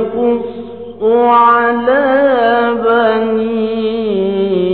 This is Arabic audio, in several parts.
نقص على بني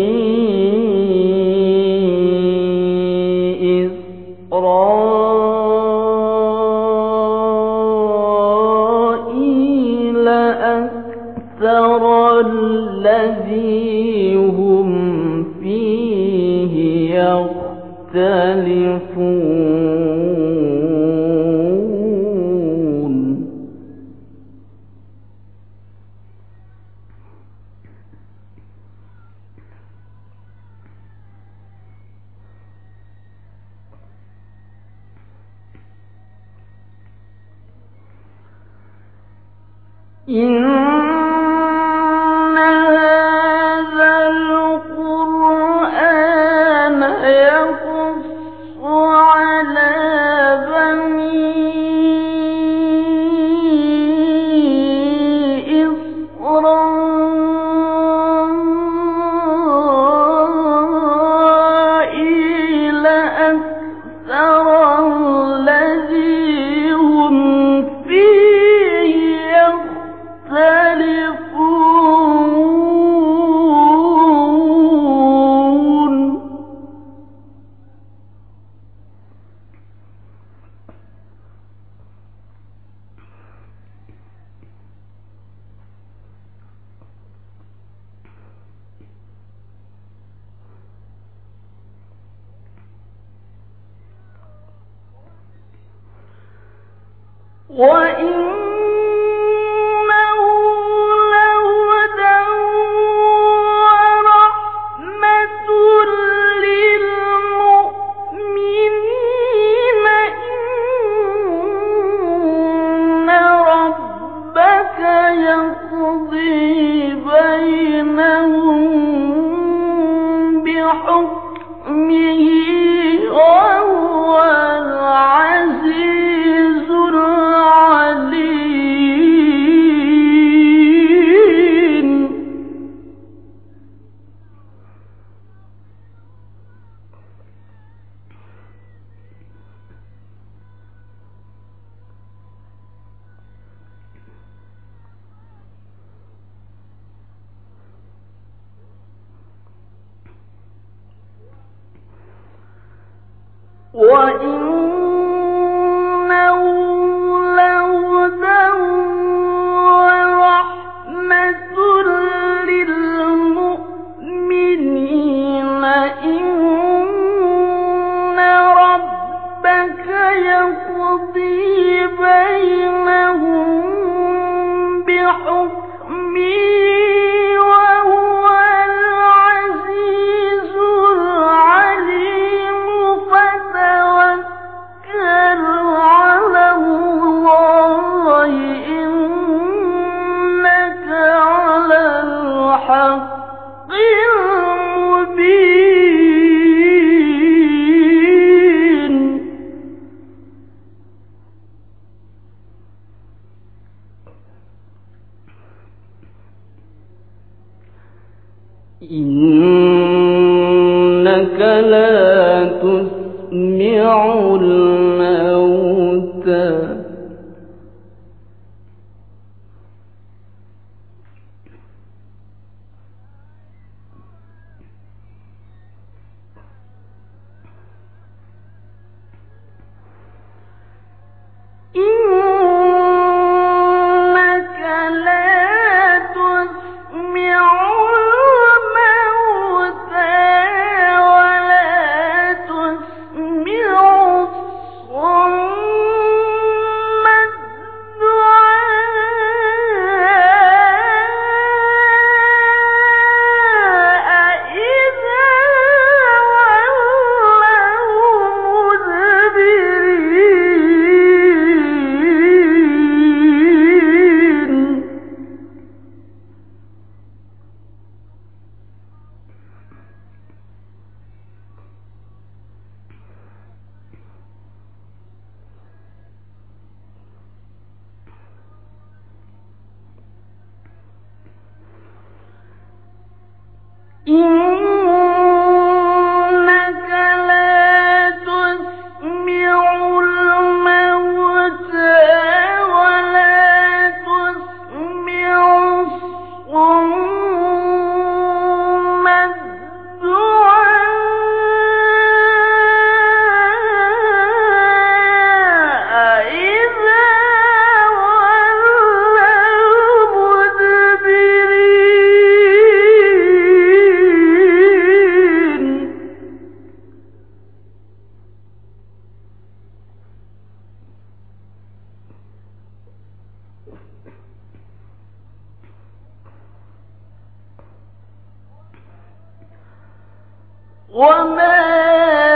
وما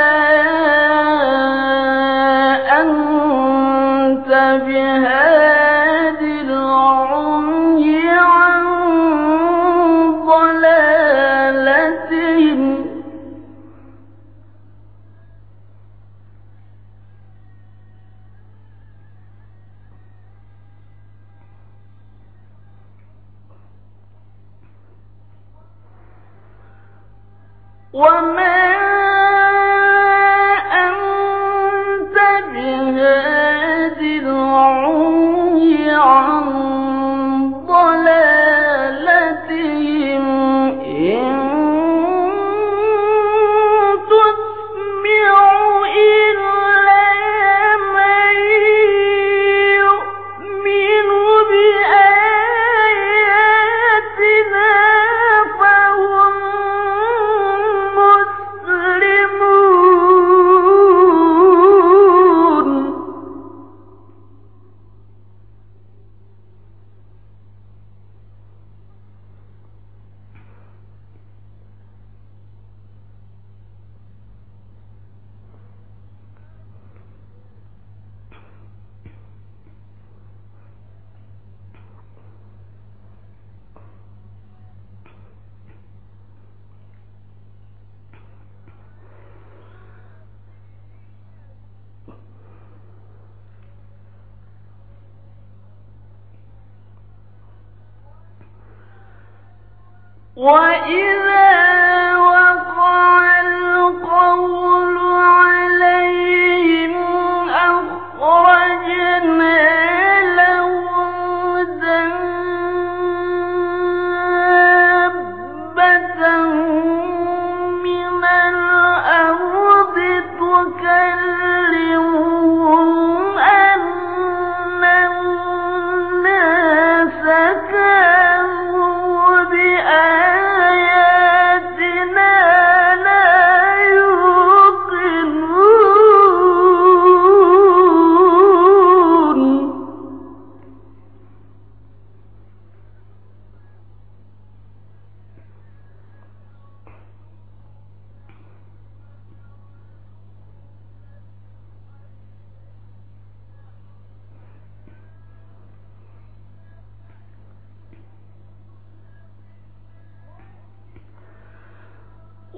وإذا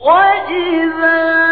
وإذا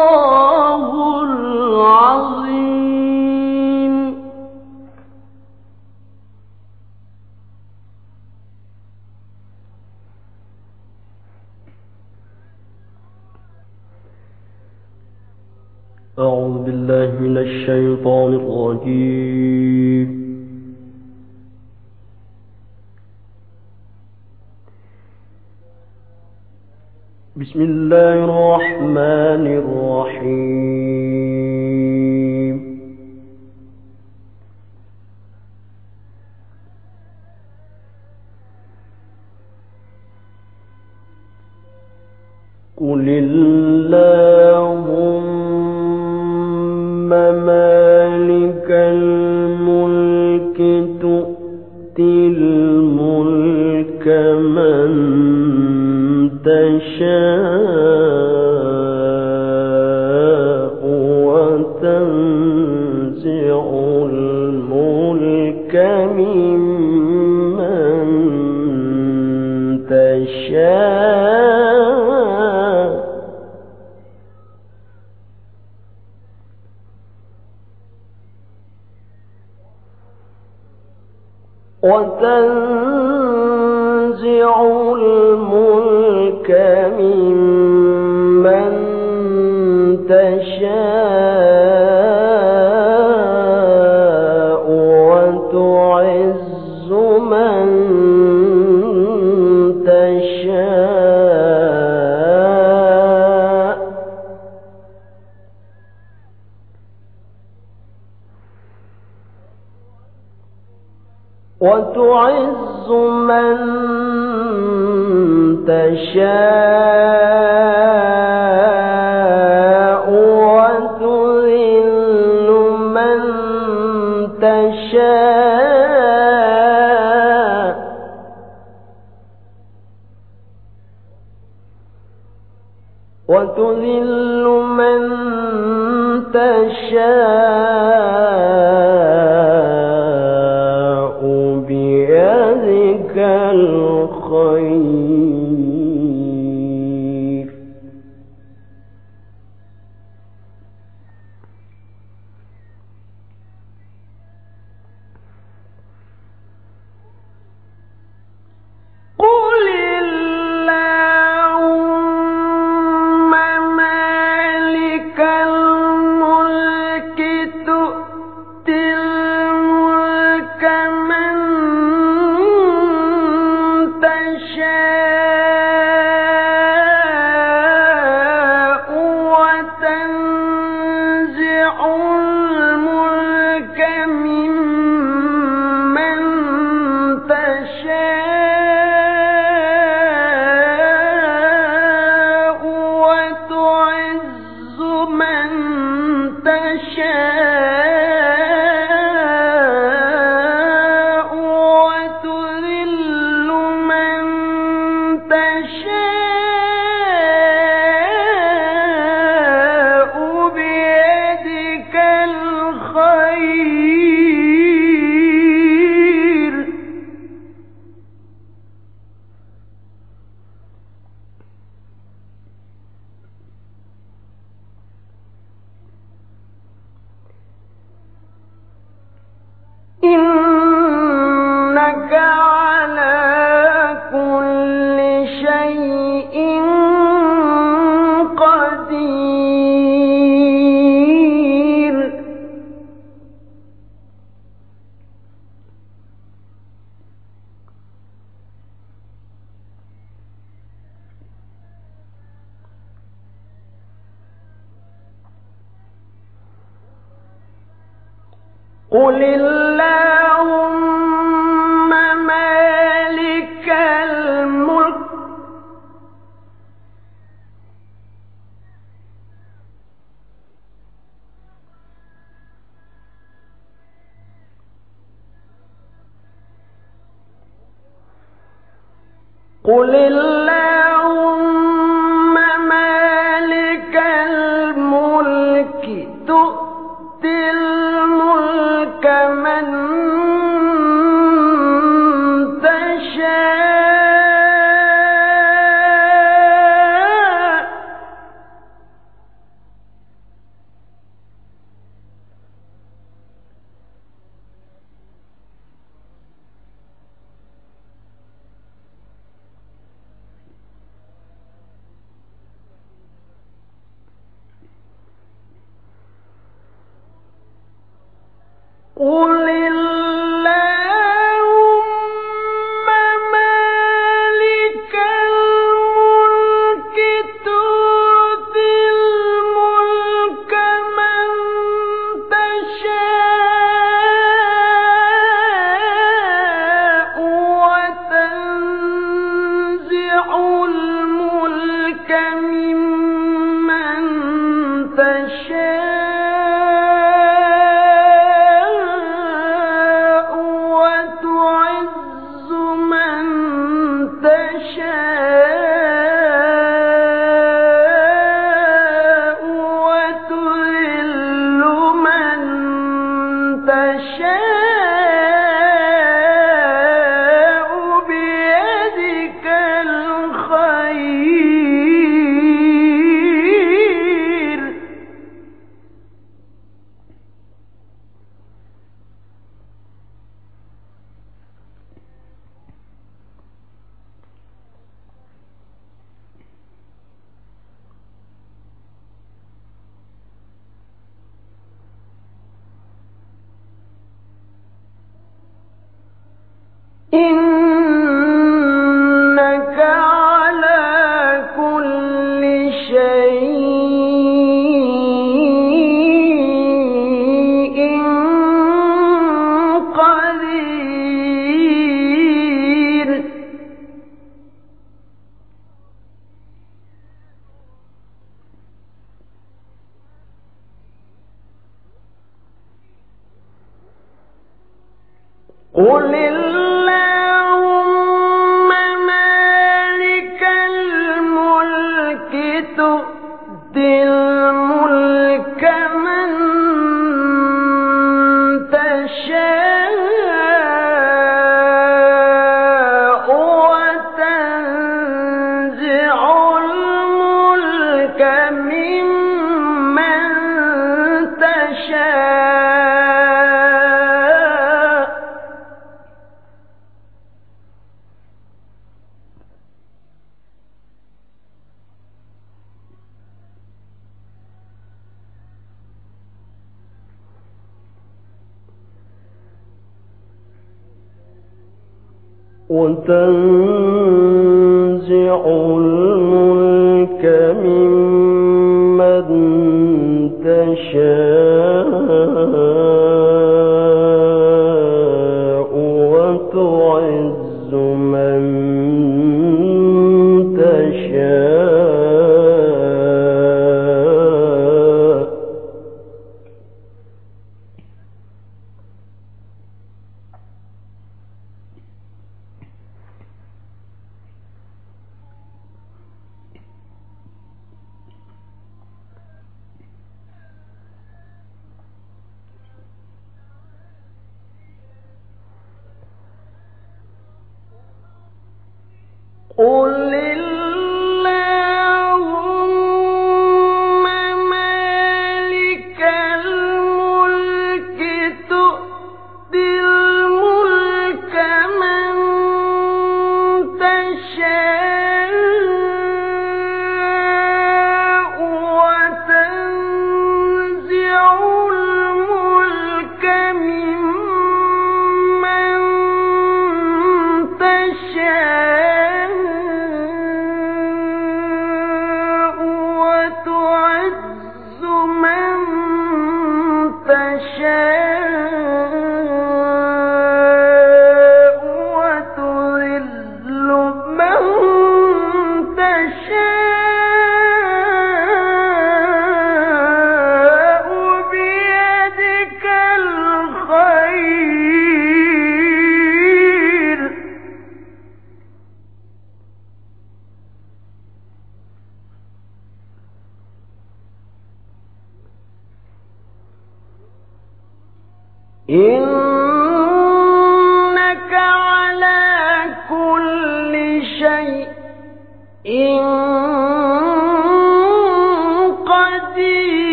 الرجيم. بسم الله الرحمن الرحيم. قل اللهم وتنزع الملك ممن تشاء. وتنزع وتذل من تشاء قل قل اللهم مالك الملك تؤتي الملك من وتنزع قل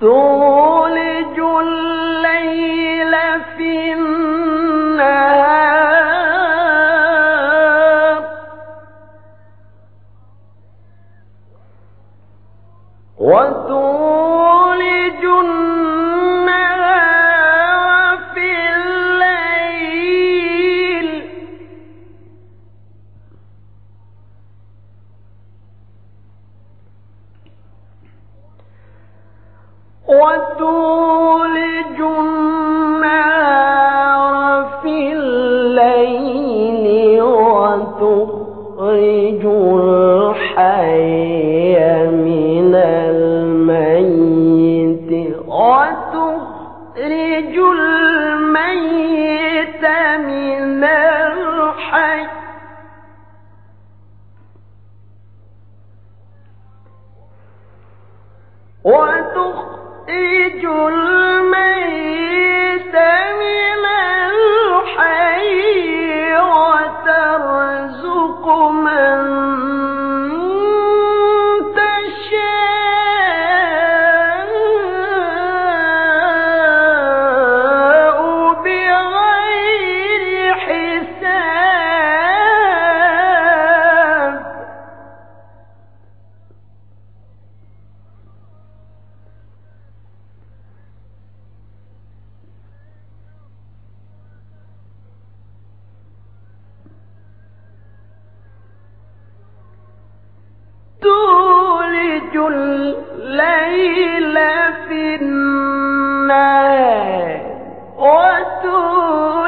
ثم الليل في النهار وتولج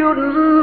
النهار.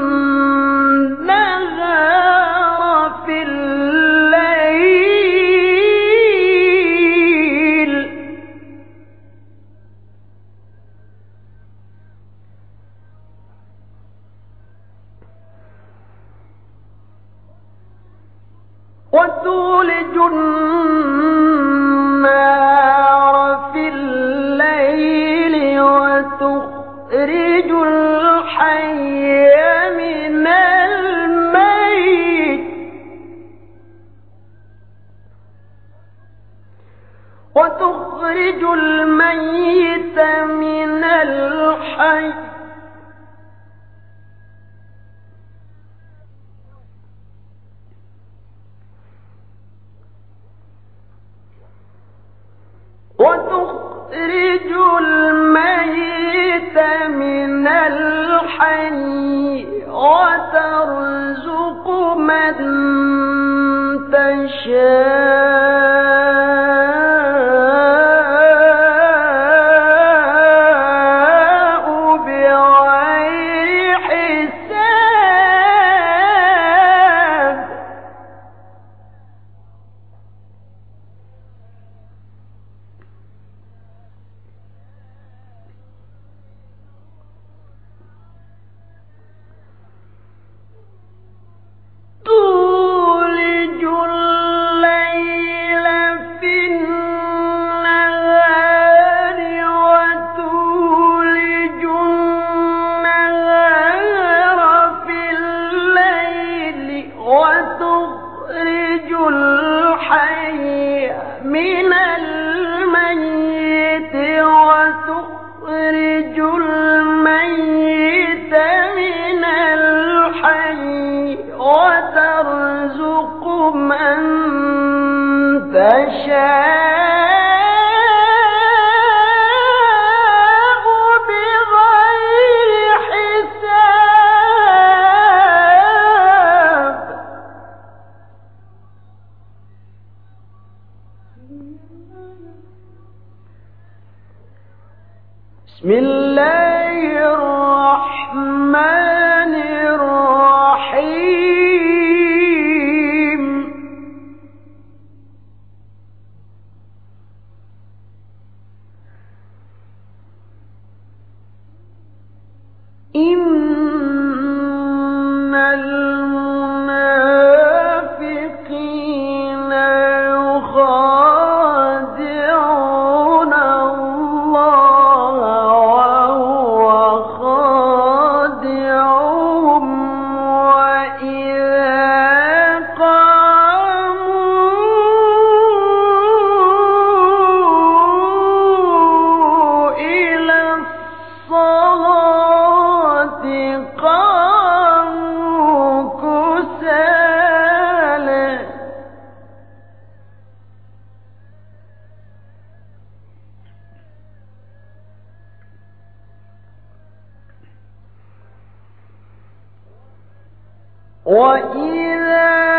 وإذا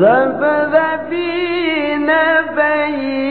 مذبذبين بين